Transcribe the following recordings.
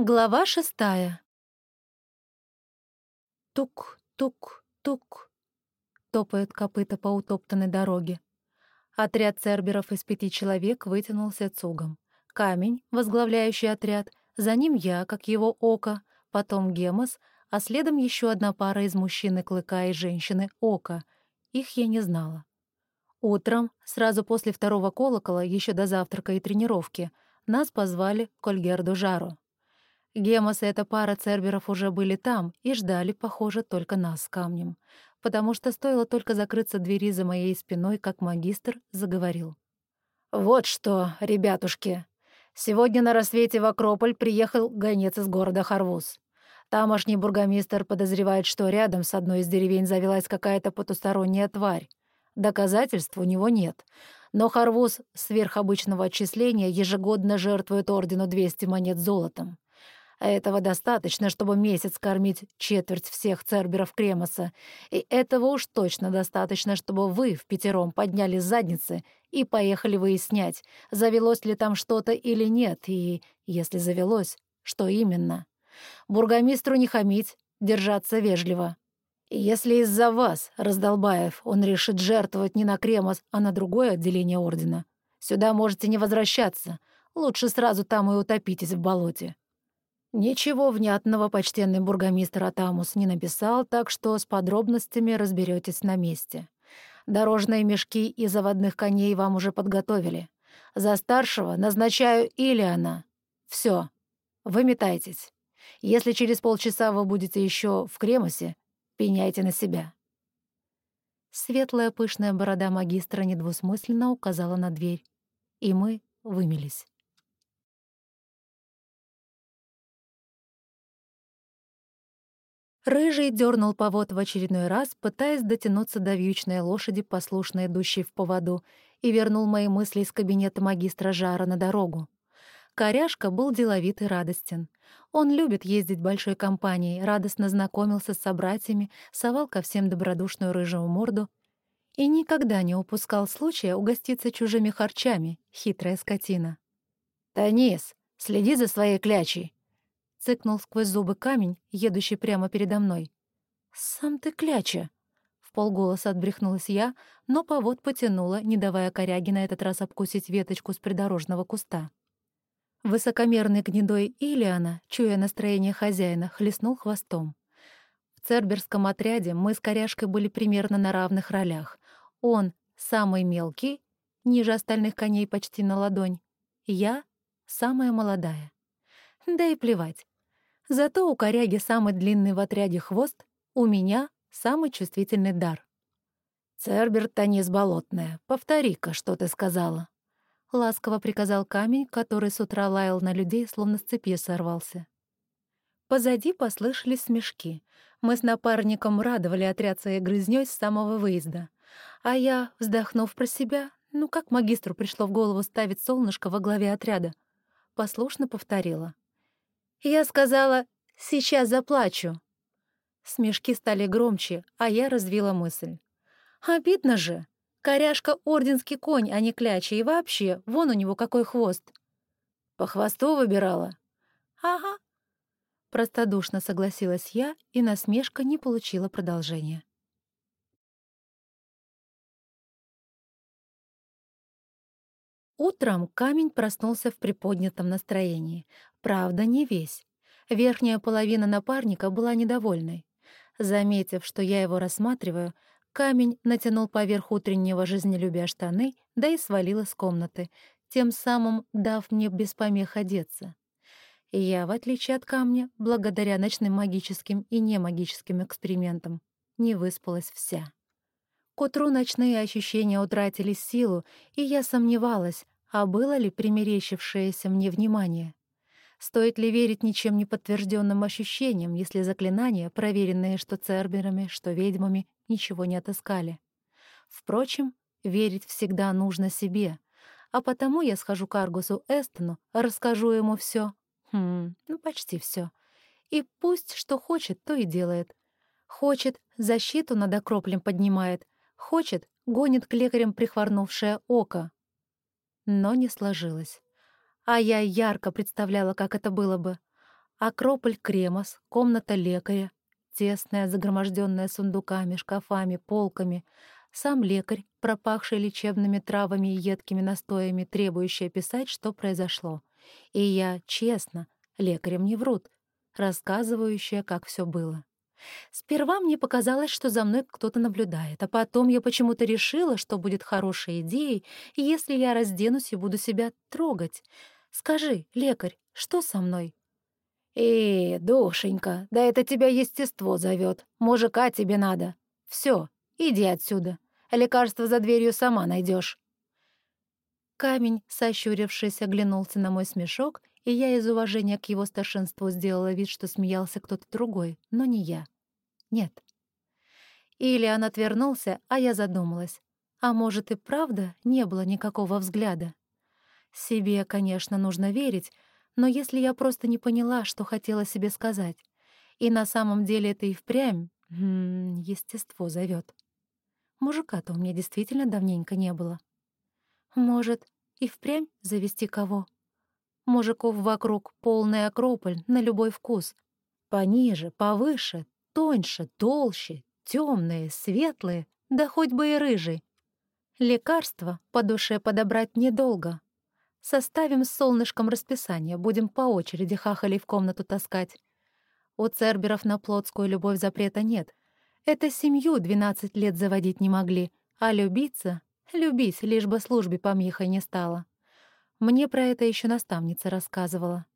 Глава шестая. Тук-тук-тук. Топают копыта по утоптанной дороге. Отряд церберов из пяти человек вытянулся цугом. Камень, возглавляющий отряд, за ним я, как его око, потом Гемос, а следом еще одна пара из мужчины Клыка и женщины Ока. Их я не знала. Утром, сразу после второго колокола, еще до завтрака и тренировки, нас позвали к Ольгерду Жару. Гемос и эта пара церберов уже были там и ждали, похоже, только нас с камнем, потому что стоило только закрыться двери за моей спиной, как магистр заговорил. «Вот что, ребятушки, сегодня на рассвете в Акрополь приехал гонец из города Харвуз. Тамошний бургомистр подозревает, что рядом с одной из деревень завелась какая-то потусторонняя тварь. Доказательств у него нет. Но Харвуз сверхобычного отчисления ежегодно жертвует ордену 200 монет золотом. А этого достаточно, чтобы месяц кормить четверть всех церберов Кремоса. И этого уж точно достаточно, чтобы вы в пятером подняли задницы и поехали выяснять, завелось ли там что-то или нет, и, если завелось, что именно. Бургомистру не хамить, держаться вежливо. Если из-за вас, раздолбаев, он решит жертвовать не на Кремос, а на другое отделение Ордена, сюда можете не возвращаться. Лучше сразу там и утопитесь в болоте. Ничего внятного почтенный бургомистр Атамус не написал, так что с подробностями разберетесь на месте. Дорожные мешки и заводных коней вам уже подготовили. За старшего назначаю Илиана. Все, выметайтесь. Если через полчаса вы будете еще в Кремосе, пеняйте на себя». Светлая пышная борода магистра недвусмысленно указала на дверь, и мы вымелись. Рыжий дернул повод в очередной раз, пытаясь дотянуться до вьючной лошади, послушно идущей в поводу, и вернул мои мысли из кабинета магистра Жара на дорогу. Коряшка был деловит и радостен. Он любит ездить большой компанией, радостно знакомился с собратьями, совал ко всем добродушную рыжую морду и никогда не упускал случая угоститься чужими харчами, хитрая скотина. «Танис, следи за своей клячей!» — цыкнул сквозь зубы камень, едущий прямо передо мной. «Сам ты кляча!» — в полголоса отбрехнулась я, но повод потянула, не давая коряге на этот раз обкусить веточку с придорожного куста. Высокомерный гнедой Илиана, чуя настроение хозяина, хлестнул хвостом. В церберском отряде мы с коряшкой были примерно на равных ролях. Он — самый мелкий, ниже остальных коней почти на ладонь. Я — самая молодая. Да и плевать. Зато у коряги самый длинный в отряде хвост, у меня самый чувствительный дар. «Цербер Танис Болотная, повтори-ка, что ты сказала», — ласково приказал камень, который с утра лаял на людей, словно с цепи сорвался. Позади послышались смешки. Мы с напарником радовали отряд своей грызнёй с самого выезда. А я, вздохнув про себя, ну как магистру пришло в голову ставить солнышко во главе отряда, послушно повторила. Я сказала «сейчас заплачу». Смешки стали громче, а я развила мысль. «Обидно же! Коряшка — орденский конь, а не кляча, и вообще, вон у него какой хвост!» «По хвосту выбирала?» «Ага». Простодушно согласилась я, и насмешка не получила продолжения. Утром камень проснулся в приподнятом настроении. Правда, не весь. Верхняя половина напарника была недовольной. Заметив, что я его рассматриваю, камень натянул поверх утреннего жизнелюбия штаны, да и свалил из комнаты, тем самым дав мне без помех одеться. Я, в отличие от камня, благодаря ночным магическим и немагическим экспериментам, не выспалась вся. К утру ночные ощущения утратили силу, и я сомневалась, а было ли примерещившееся мне внимание. Стоит ли верить ничем не подтвержденным ощущениям, если заклинания, проверенные что церберами, что ведьмами, ничего не отыскали? Впрочем, верить всегда нужно себе, а потому я схожу к Аргусу Эстону, расскажу ему все, Хм, ну почти все. И пусть что хочет, то и делает. Хочет, защиту над окроплем поднимает, Хочет, гонит к лекарям прихворнувшее око. Но не сложилось. А я ярко представляла, как это было бы. Акрополь Кремос, комната лекаря, тесная, загроможденная сундуками, шкафами, полками. Сам лекарь, пропахший лечебными травами и едкими настоями, требующий описать, что произошло. И я, честно, лекарям не врут, рассказывающая, как все было. Сперва мне показалось, что за мной кто-то наблюдает, а потом я почему-то решила, что будет хорошей идеей, если я разденусь и буду себя трогать. Скажи, лекарь, что со мной? «Э, душенька, да это тебя естество зовет. Мужика тебе надо. Все, иди отсюда. Лекарство за дверью сама найдешь. Камень, сощурившись, оглянулся на мой смешок и я из уважения к его старшинству сделала вид, что смеялся кто-то другой, но не я. Нет. Или он отвернулся, а я задумалась. А может, и правда не было никакого взгляда? Себе, конечно, нужно верить, но если я просто не поняла, что хотела себе сказать, и на самом деле это и впрямь, естество зовет. Мужика-то у меня действительно давненько не было. Может, и впрямь завести кого? Мужиков вокруг полный акрополь на любой вкус. Пониже, повыше, тоньше, толще, темные, светлые, да хоть бы и рыжий. Лекарства по душе подобрать недолго. Составим с солнышком расписание, будем по очереди хахали в комнату таскать. У церберов на плотскую любовь запрета нет. Это семью двенадцать лет заводить не могли, а любиться — любить, лишь бы службе помехой не стало. Мне про это еще наставница рассказывала.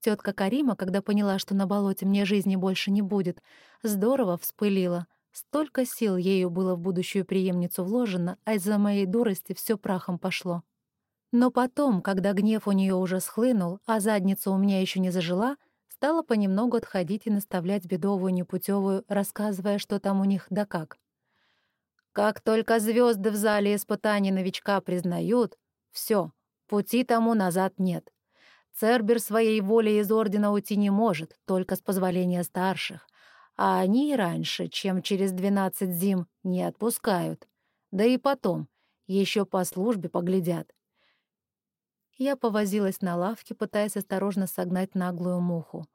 Тетка Карима, когда поняла, что на болоте мне жизни больше не будет, здорово вспылила. Столько сил ею было в будущую преемницу вложено, а из-за моей дурости все прахом пошло. Но потом, когда гнев у нее уже схлынул, а задница у меня еще не зажила, стала понемногу отходить и наставлять бедовую непутевую, рассказывая, что там у них да как. Как только звезды в зале испытаний новичка признают, все, Пути тому назад нет. Цербер своей волей из Ордена уйти не может, только с позволения старших. А они и раньше, чем через двенадцать зим, не отпускают. Да и потом, еще по службе поглядят. Я повозилась на лавке, пытаясь осторожно согнать наглую муху.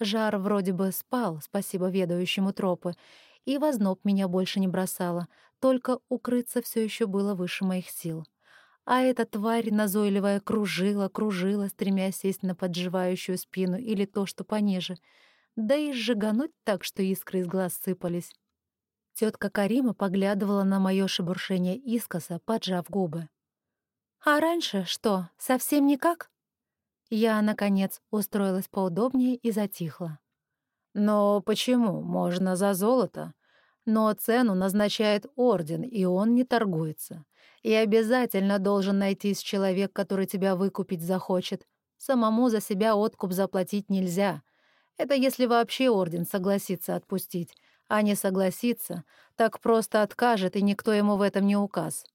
Жар вроде бы спал, спасибо ведающему тропы, и возноб меня больше не бросала, только укрыться все еще было выше моих сил. А эта тварь назойливая кружила, кружила, стремясь сесть на подживающую спину или то, что пониже, да и сжигануть так, что искры из глаз сыпались. Тетка Карима поглядывала на мое шебуршение искоса, поджав губы. «А раньше что, совсем никак?» Я, наконец, устроилась поудобнее и затихла. «Но почему? Можно за золото. Но цену назначает орден, и он не торгуется. И обязательно должен найтись человек, который тебя выкупить захочет. Самому за себя откуп заплатить нельзя. Это если вообще орден согласится отпустить. А не согласится, так просто откажет, и никто ему в этом не указ.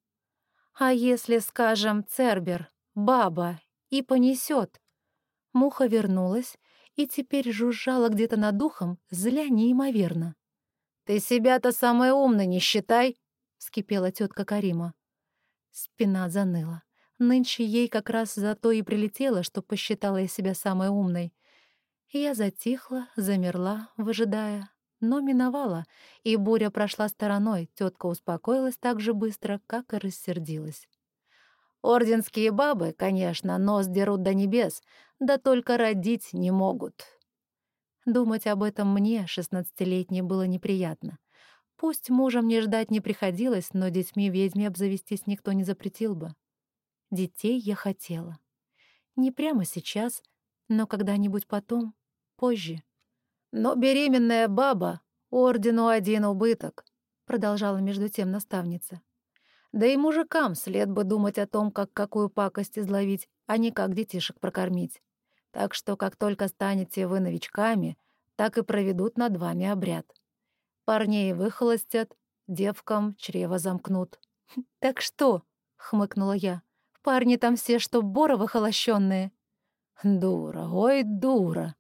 А если, скажем, Цербер, баба, и понесет? Муха вернулась и теперь жужжала где-то над духом, зля неимоверно. «Ты себя-то самой умной не считай!» — вскипела тетка Карима. Спина заныла. Нынче ей как раз за то и прилетело, что посчитала я себя самой умной. Я затихла, замерла, выжидая, но миновала, и буря прошла стороной, тетка успокоилась так же быстро, как и рассердилась. Орденские бабы, конечно, нос дерут до небес, да только родить не могут. Думать об этом мне, шестнадцатилетней, было неприятно. Пусть мужа мне ждать не приходилось, но детьми ведьме обзавестись никто не запретил бы. Детей я хотела. Не прямо сейчас, но когда-нибудь потом, позже. «Но беременная баба — ордену один убыток», — продолжала между тем наставница. «Да и мужикам след бы думать о том, как какую пакость изловить, а не как детишек прокормить. Так что, как только станете вы новичками, так и проведут над вами обряд. Парней выхолостят, девкам чрево замкнут. «Так что?» — хмыкнула я. «Парни там все, что боровы холощенные». «Дура, ой, дура!»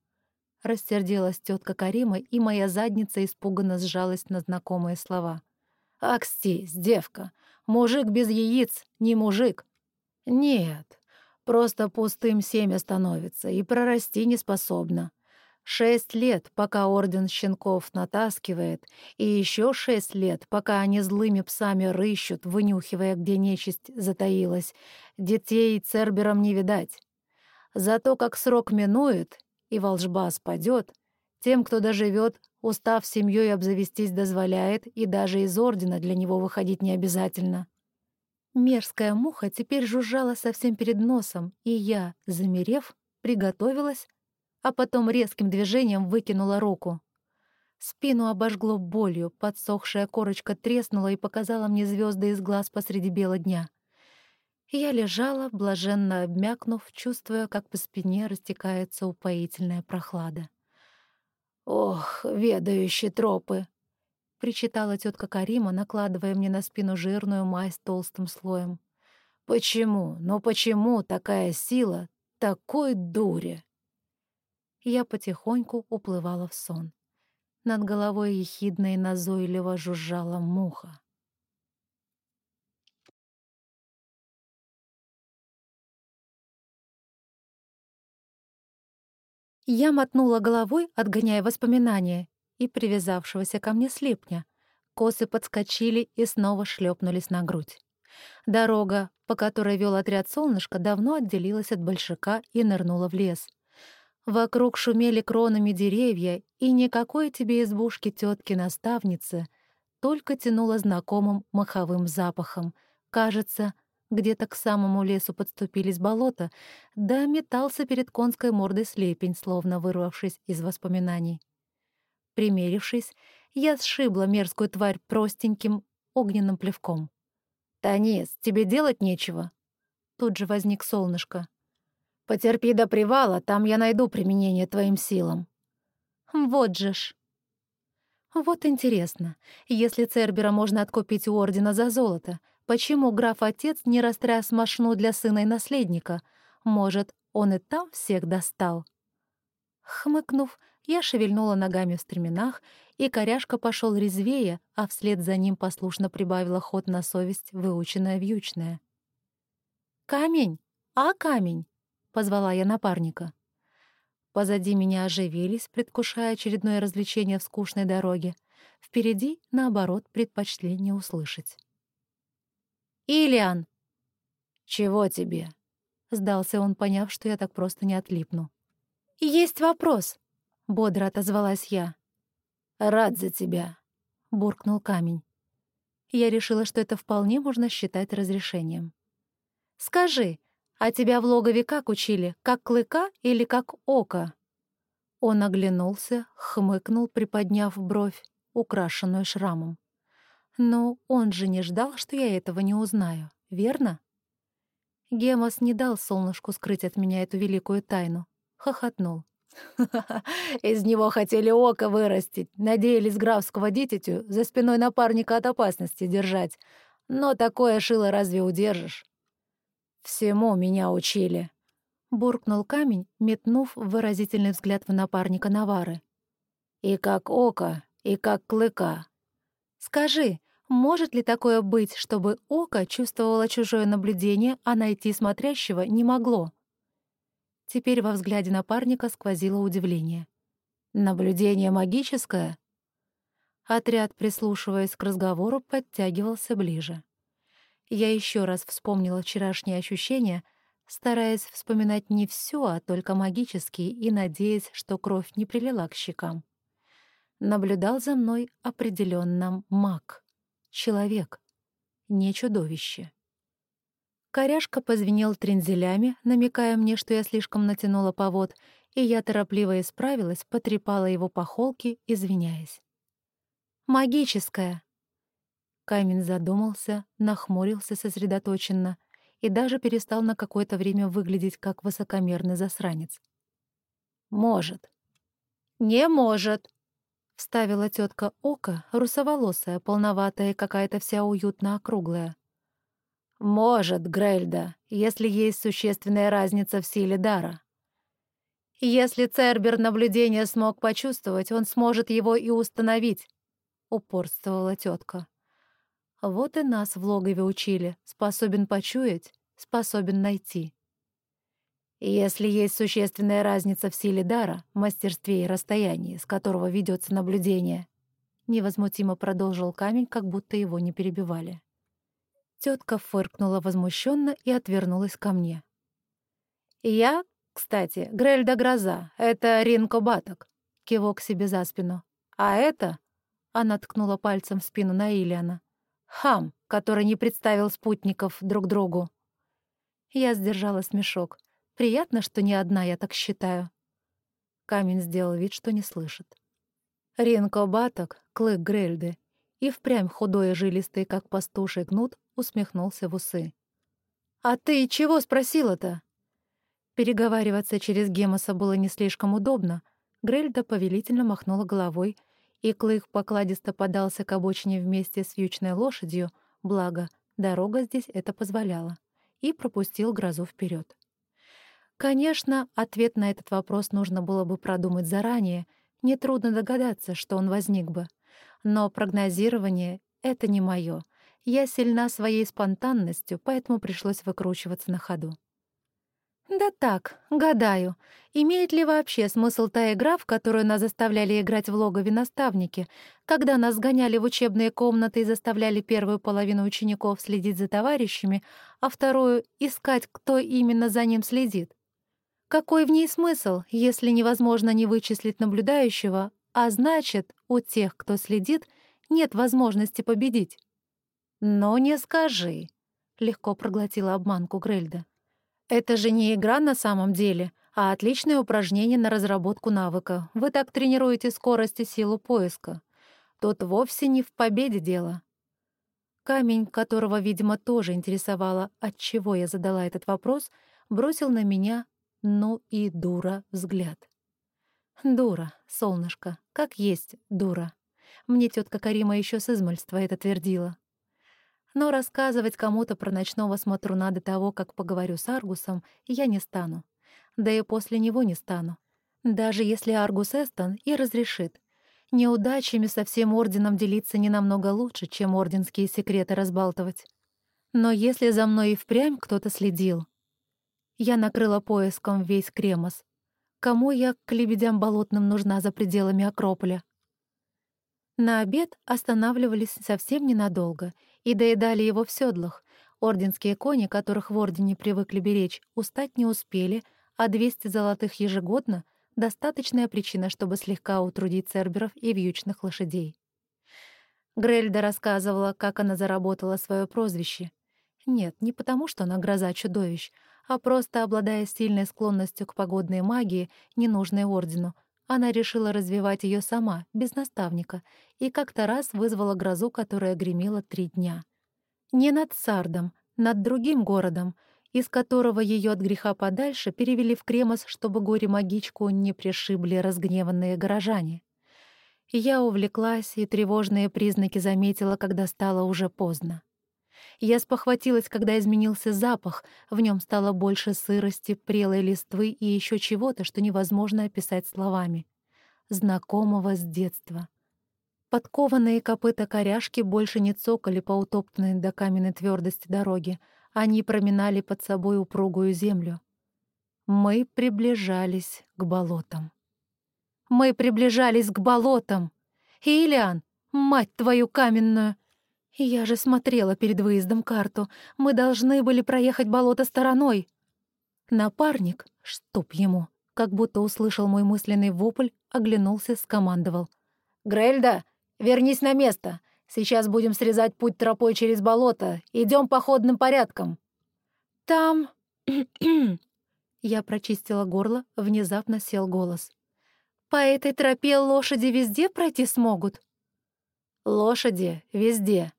Рассердилась тетка Карима, и моя задница испуганно сжалась на знакомые слова. «Акстись, девка, мужик без яиц не мужик». «Нет, Просто пустым семя становится и прорасти не способна. Шесть лет, пока Орден Щенков натаскивает, и еще шесть лет, пока они злыми псами рыщут, вынюхивая, где нечисть затаилась. Детей Цербером не видать. Зато как срок минует, и волжба спадет, тем, кто доживет, устав семьей обзавестись дозволяет, и даже из Ордена для него выходить не обязательно. Мерзкая муха теперь жужжала совсем перед носом, и я, замерев, приготовилась а потом резким движением выкинула руку. Спину обожгло болью, подсохшая корочка треснула и показала мне звезды из глаз посреди бела дня. Я лежала, блаженно обмякнув, чувствуя, как по спине растекается упоительная прохлада. «Ох, ведающие тропы!» — причитала тетка Карима, накладывая мне на спину жирную мазь толстым слоем. «Почему, но почему такая сила такой дури?» я потихоньку уплывала в сон. Над головой ехидно и назойливо жужжала муха. Я мотнула головой, отгоняя воспоминания, и привязавшегося ко мне слепня. Косы подскочили и снова шлепнулись на грудь. Дорога, по которой вел отряд солнышка, давно отделилась от большака и нырнула в лес — Вокруг шумели кронами деревья, и никакой тебе избушки тетки-наставницы, только тянуло знакомым маховым запахом. Кажется, где-то к самому лесу подступились болота, да метался перед конской мордой слепень, словно вырвавшись из воспоминаний. Примерившись, я сшибла мерзкую тварь простеньким огненным плевком. «Танис, тебе делать нечего?» Тут же возник солнышко. Потерпи до привала, там я найду применение твоим силам». «Вот же ж». Вот интересно, если Цербера можно откупить у Ордена за золото, почему граф-отец не растряс мошну для сына и наследника? Может, он и там всех достал? Хмыкнув, я шевельнула ногами в стременах, и коряшка пошел резвее, а вслед за ним послушно прибавила ход на совесть, выученная вьючная. «Камень! А камень!» — позвала я напарника. Позади меня оживились, предвкушая очередное развлечение в скучной дороге. Впереди, наоборот, предпочли не услышать. «Илиан!» «Чего тебе?» — сдался он, поняв, что я так просто не отлипну. «Есть вопрос!» — бодро отозвалась я. «Рад за тебя!» — буркнул камень. Я решила, что это вполне можно считать разрешением. «Скажи, «А тебя в логове как учили? Как клыка или как ока?» Он оглянулся, хмыкнул, приподняв бровь, украшенную шрамом. «Ну, он же не ждал, что я этого не узнаю, верно?» Гемос не дал солнышку скрыть от меня эту великую тайну. Хохотнул. Из него хотели око вырастить, надеялись графского дитятю за спиной напарника от опасности держать. Но такое шило разве удержишь? «Всему меня учили», — буркнул камень, метнув выразительный взгляд в напарника Навары. «И как око, и как клыка». «Скажи, может ли такое быть, чтобы око чувствовало чужое наблюдение, а найти смотрящего не могло?» Теперь во взгляде напарника сквозило удивление. «Наблюдение магическое?» Отряд, прислушиваясь к разговору, подтягивался ближе. Я еще раз вспомнила вчерашние ощущения, стараясь вспоминать не все, а только магические, и надеясь, что кровь не прилила к щекам. Наблюдал за мной определенно маг, человек, не чудовище. Коряшка позвенел трензелями, намекая мне, что я слишком натянула повод, и я торопливо исправилась, потрепала его по холке, извиняясь. «Магическая», Камень задумался, нахмурился сосредоточенно и даже перестал на какое-то время выглядеть как высокомерный засранец. «Может». «Не может», — вставила тетка Ока, русоволосая, полноватая какая-то вся уютно округлая. «Может, Грельда, если есть существенная разница в силе дара». «Если Цербер наблюдение смог почувствовать, он сможет его и установить», — упорствовала тетка. Вот и нас в логове учили. Способен почуять, способен найти. Если есть существенная разница в силе дара, мастерстве и расстоянии, с которого ведется наблюдение, невозмутимо продолжил камень, как будто его не перебивали. Тетка фыркнула возмущенно и отвернулась ко мне. «Я, кстати, Грельда Гроза, это Ринко Баток», — кивок себе за спину. «А это...» — она ткнула пальцем в спину на Ильяна. «Хам, который не представил спутников друг другу». Я сдержала смешок. Приятно, что не одна я так считаю. Камень сделал вид, что не слышит. Ринко Баток, клык Грельды, и впрямь худой и жилистый, как пастуший кнут, усмехнулся в усы. «А ты чего спросила-то?» Переговариваться через Гемоса было не слишком удобно. Грельда повелительно махнула головой, и Клык покладисто подался к обочине вместе с вьючной лошадью, благо, дорога здесь это позволяла, и пропустил грозу вперед. Конечно, ответ на этот вопрос нужно было бы продумать заранее — Нетрудно догадаться, что он возник бы. Но прогнозирование — это не моё. Я сильна своей спонтанностью, поэтому пришлось выкручиваться на ходу. «Да так, гадаю, имеет ли вообще смысл та игра, в которую нас заставляли играть в логове наставники, когда нас гоняли в учебные комнаты и заставляли первую половину учеников следить за товарищами, а вторую — искать, кто именно за ним следит? Какой в ней смысл, если невозможно не вычислить наблюдающего, а значит, у тех, кто следит, нет возможности победить? «Но не скажи», — легко проглотила обманку Грельда. «Это же не игра на самом деле, а отличное упражнение на разработку навыка. Вы так тренируете скорость и силу поиска. Тут вовсе не в победе дело». Камень, которого, видимо, тоже интересовало, от чего я задала этот вопрос, бросил на меня ну и дура взгляд. Дура, солнышко, как есть дура. Мне тетка Карима еще с измальства это твердила. Но рассказывать кому-то про ночного смотруна до того, как поговорю с Аргусом, я не стану. Да и после него не стану. Даже если Аргус Эстон и разрешит. Неудачами со всем Орденом делиться не намного лучше, чем орденские секреты разбалтывать. Но если за мной и впрямь кто-то следил, я накрыла поиском весь Кремос. Кому я к лебедям болотным нужна за пределами Акрополя? На обед останавливались совсем ненадолго и доедали его в седлах. Орденские кони, которых в Ордене привыкли беречь, устать не успели, а 200 золотых ежегодно — достаточная причина, чтобы слегка утрудить церберов и вьючных лошадей. Грельда рассказывала, как она заработала свое прозвище. Нет, не потому, что она гроза чудовищ, а просто обладая сильной склонностью к погодной магии, ненужной Ордену, она решила развивать ее сама, без наставника, и как-то раз вызвала грозу, которая гремела три дня. Не над Сардом, над другим городом, из которого ее от греха подальше перевели в Кремос, чтобы горе-магичку не пришибли разгневанные горожане. Я увлеклась и тревожные признаки заметила, когда стало уже поздно. Я спохватилась, когда изменился запах, в нем стало больше сырости, прелой листвы и еще чего-то, что невозможно описать словами. Знакомого с детства. Подкованные копыта коряшки больше не цокали по утоптанной до каменной твердости дороге, они проминали под собой упругую землю. Мы приближались к болотам. Мы приближались к болотам. Илиан, мать твою каменную! «Я же смотрела перед выездом карту. Мы должны были проехать болото стороной». Напарник, чтоб ему, как будто услышал мой мысленный вопль, оглянулся, скомандовал. «Грельда, вернись на место. Сейчас будем срезать путь тропой через болото. Идем походным порядком». «Там...» Я прочистила горло, внезапно сел голос. «По этой тропе лошади везде пройти смогут?» «Лошади везде»,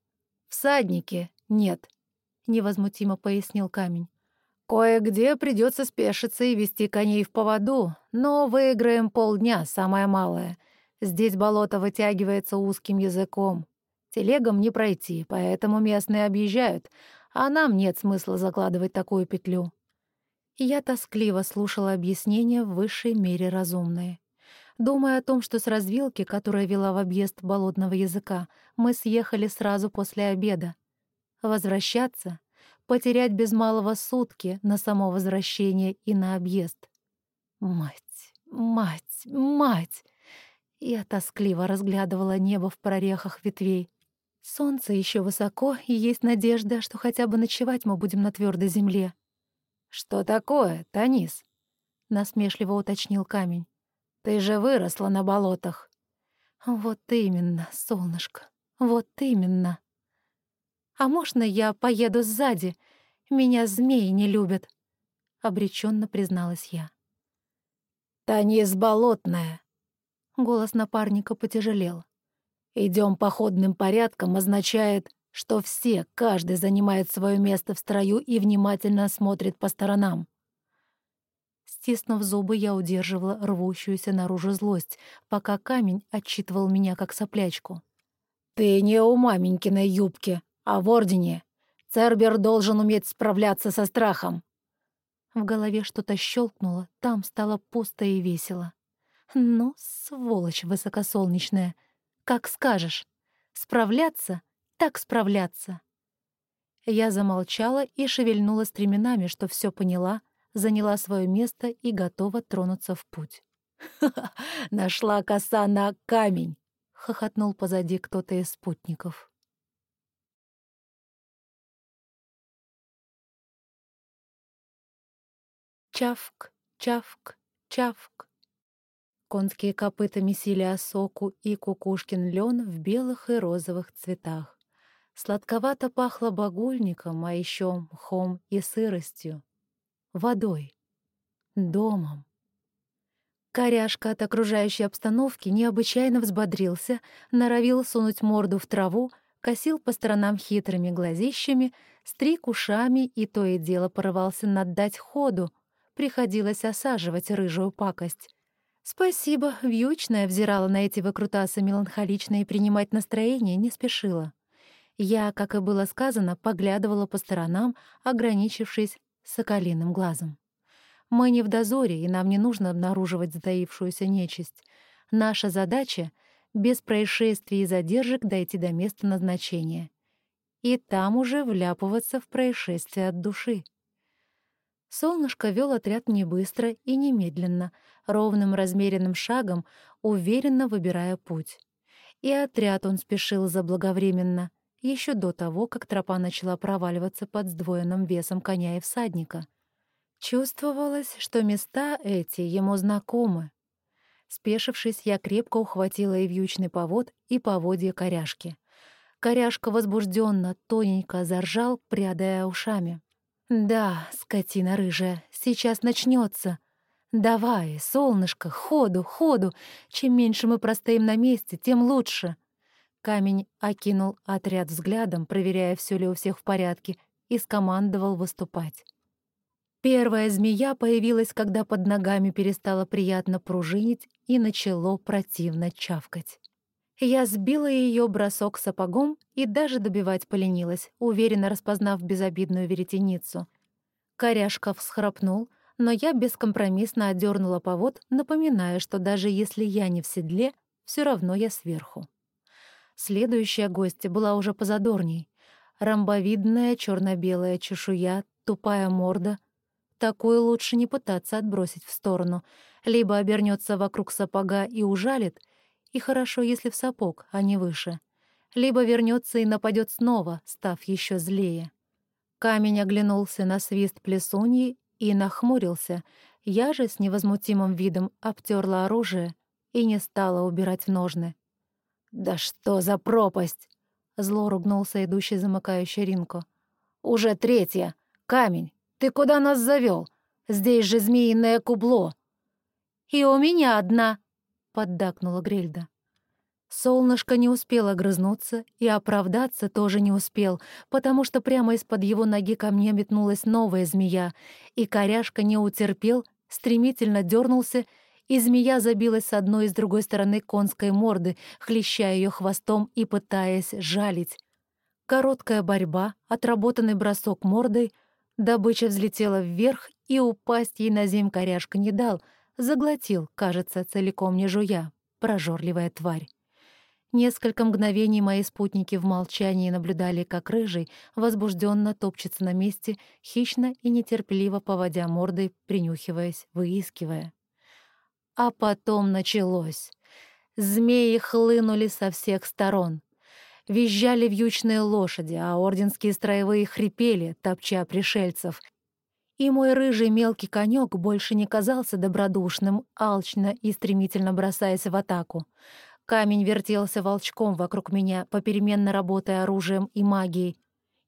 «Всадники нет», — невозмутимо пояснил камень. «Кое-где придется спешиться и вести коней в поводу, но выиграем полдня, самое малое. Здесь болото вытягивается узким языком. Телегам не пройти, поэтому местные объезжают, а нам нет смысла закладывать такую петлю». Я тоскливо слушала объяснения в высшей мере разумные. Думая о том, что с развилки, которая вела в объезд болотного языка, мы съехали сразу после обеда. Возвращаться? потерять без малого сутки на само возвращение и на объезд. Мать, мать, мать! Я тоскливо разглядывала небо в прорехах ветвей. Солнце еще высоко, и есть надежда, что хотя бы ночевать мы будем на твердой земле. «Что такое, Танис?» — насмешливо уточнил камень. «Ты же выросла на болотах». «Вот именно, солнышко, вот именно. А можно я поеду сзади? Меня змеи не любят», — обреченно призналась я. «Танис болотная», — голос напарника потяжелел. Идем походным порядком означает, что все, каждый занимает свое место в строю и внимательно смотрит по сторонам. Стиснув зубы, я удерживала рвущуюся наружу злость, пока камень отчитывал меня как соплячку. «Ты не у маменькиной юбки, а в Ордене. Цербер должен уметь справляться со страхом». В голове что-то щелкнуло, там стало пусто и весело. «Ну, сволочь высокосолнечная!» Как скажешь. Справляться? Так справляться. Я замолчала и шевельнула стременами, что все поняла, заняла свое место и готова тронуться в путь. «Ха-ха! Нашла коса на камень!» — хохотнул позади кто-то из спутников. Чавк, чавк, чавк. Конские копыта месили осоку и кукушкин лен в белых и розовых цветах. Сладковато пахло багульником, а еще мхом и сыростью. Водой. Домом. Коряшка от окружающей обстановки необычайно взбодрился, норовил сунуть морду в траву, косил по сторонам хитрыми глазищами, стриг ушами и то и дело порывался наддать ходу. Приходилось осаживать рыжую пакость. Спасибо, вьючная взирала на эти выкрутасы меланхолично и принимать настроение не спешила. Я, как и было сказано, поглядывала по сторонам, ограничившись соколиным глазом. Мы не в дозоре, и нам не нужно обнаруживать затаившуюся нечисть. Наша задача — без происшествий и задержек дойти до места назначения. И там уже вляпываться в происшествие от души. Солнышко вел отряд не быстро и немедленно, ровным размеренным шагом, уверенно выбирая путь. И отряд он спешил заблаговременно, еще до того, как тропа начала проваливаться под сдвоенным весом коня и всадника. Чувствовалось, что места эти ему знакомы. Спешившись, я крепко ухватила и вьючный повод, и поводья коряшки. Коряшка возбужденно, тоненько заржал, прядая ушами. «Да, скотина рыжая, сейчас начнется. Давай, солнышко, ходу, ходу. Чем меньше мы простоим на месте, тем лучше». Камень окинул отряд взглядом, проверяя, все ли у всех в порядке, и скомандовал выступать. Первая змея появилась, когда под ногами перестала приятно пружинить и начало противно чавкать. Я сбила ее бросок сапогом и даже добивать поленилась, уверенно распознав безобидную веретеницу. Коряшка всхрапнул, но я бескомпромиссно отдернула повод, напоминая, что даже если я не в седле, все равно я сверху. Следующая гостья была уже позадорней. Ромбовидная черно-белая чешуя, тупая морда. Такую лучше не пытаться отбросить в сторону. Либо обернется вокруг сапога и ужалит — и хорошо, если в сапог, а не выше. Либо вернется и нападет снова, став еще злее. Камень оглянулся на свист плесуньи и нахмурился. Я же с невозмутимым видом обтерла оружие и не стала убирать ножны. «Да что за пропасть!» — зло ругнулся идущий замыкающий Ринко. «Уже третья! Камень! Ты куда нас завел? Здесь же змеиное кубло!» «И у меня одна!» — поддакнула Грельда. Солнышко не успело грызнуться, и оправдаться тоже не успел, потому что прямо из-под его ноги ко мне метнулась новая змея, и коряшка не утерпел, стремительно дернулся, и змея забилась с одной и с другой стороны конской морды, хлеща ее хвостом и пытаясь жалить. Короткая борьба, отработанный бросок мордой, добыча взлетела вверх, и упасть ей на земь коряшка не дал — Заглотил, кажется, целиком не жуя, прожорливая тварь. Несколько мгновений мои спутники в молчании наблюдали, как рыжий возбужденно топчется на месте, хищно и нетерпеливо поводя мордой, принюхиваясь, выискивая. А потом началось. Змеи хлынули со всех сторон. Визжали вьючные лошади, а орденские строевые хрипели, топча пришельцев. И мой рыжий мелкий конек больше не казался добродушным, алчно и стремительно бросаясь в атаку. Камень вертелся волчком вокруг меня, попеременно работая оружием и магией.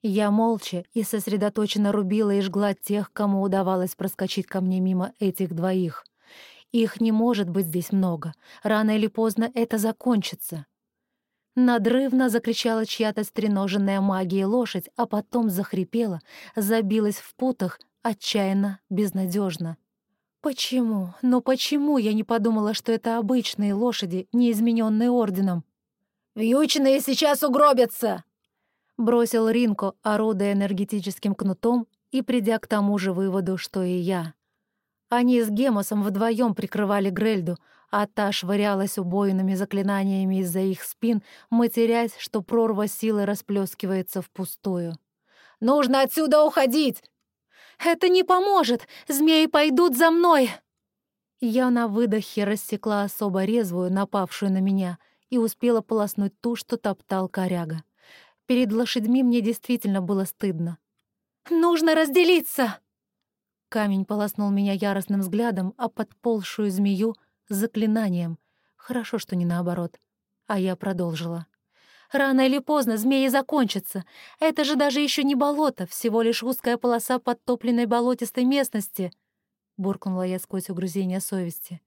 Я молча и сосредоточенно рубила и жгла тех, кому удавалось проскочить ко мне мимо этих двоих. Их не может быть здесь много. Рано или поздно это закончится. Надрывно закричала чья-то стреноженная магией лошадь, а потом захрипела, забилась в путах, отчаянно, безнадежно. Почему? Но почему я не подумала, что это обычные лошади, не измененные орденом? «Вьючные сейчас угробятся!» Бросил Ринко, орудуя энергетическим кнутом и придя к тому же выводу, что и я. Они с Гемосом вдвоем прикрывали Грельду, а та швырялась убойными заклинаниями из-за их спин, матерясь, что прорва силы расплескивается впустую. «Нужно отсюда уходить! «Это не поможет! Змеи пойдут за мной!» Я на выдохе рассекла особо резвую, напавшую на меня, и успела полоснуть ту, что топтал коряга. Перед лошадьми мне действительно было стыдно. «Нужно разделиться!» Камень полоснул меня яростным взглядом, а подползшую змею — заклинанием. Хорошо, что не наоборот. А я продолжила. Рано или поздно змеи закончатся. Это же даже еще не болото, всего лишь узкая полоса подтопленной болотистой местности. Буркнула я сквозь угрызение совести.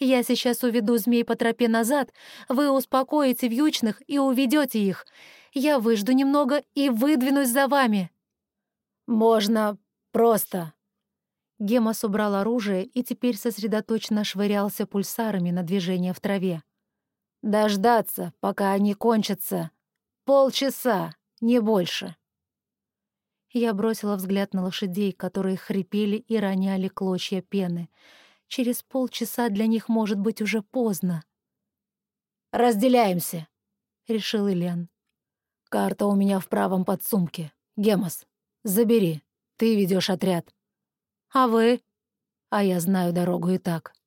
Я сейчас уведу змей по тропе назад, вы успокоите вьючных и уведете их. Я выжду немного и выдвинусь за вами. Можно просто. Гемос убрал оружие и теперь сосредоточенно швырялся пульсарами на движение в траве. Дождаться, пока они кончатся. Полчаса, не больше. Я бросила взгляд на лошадей, которые хрипели и роняли клочья пены. Через полчаса для них может быть уже поздно. «Разделяемся», — решил Ильян. «Карта у меня в правом подсумке. Гемос, забери, ты ведешь отряд». «А вы?» «А я знаю дорогу и так».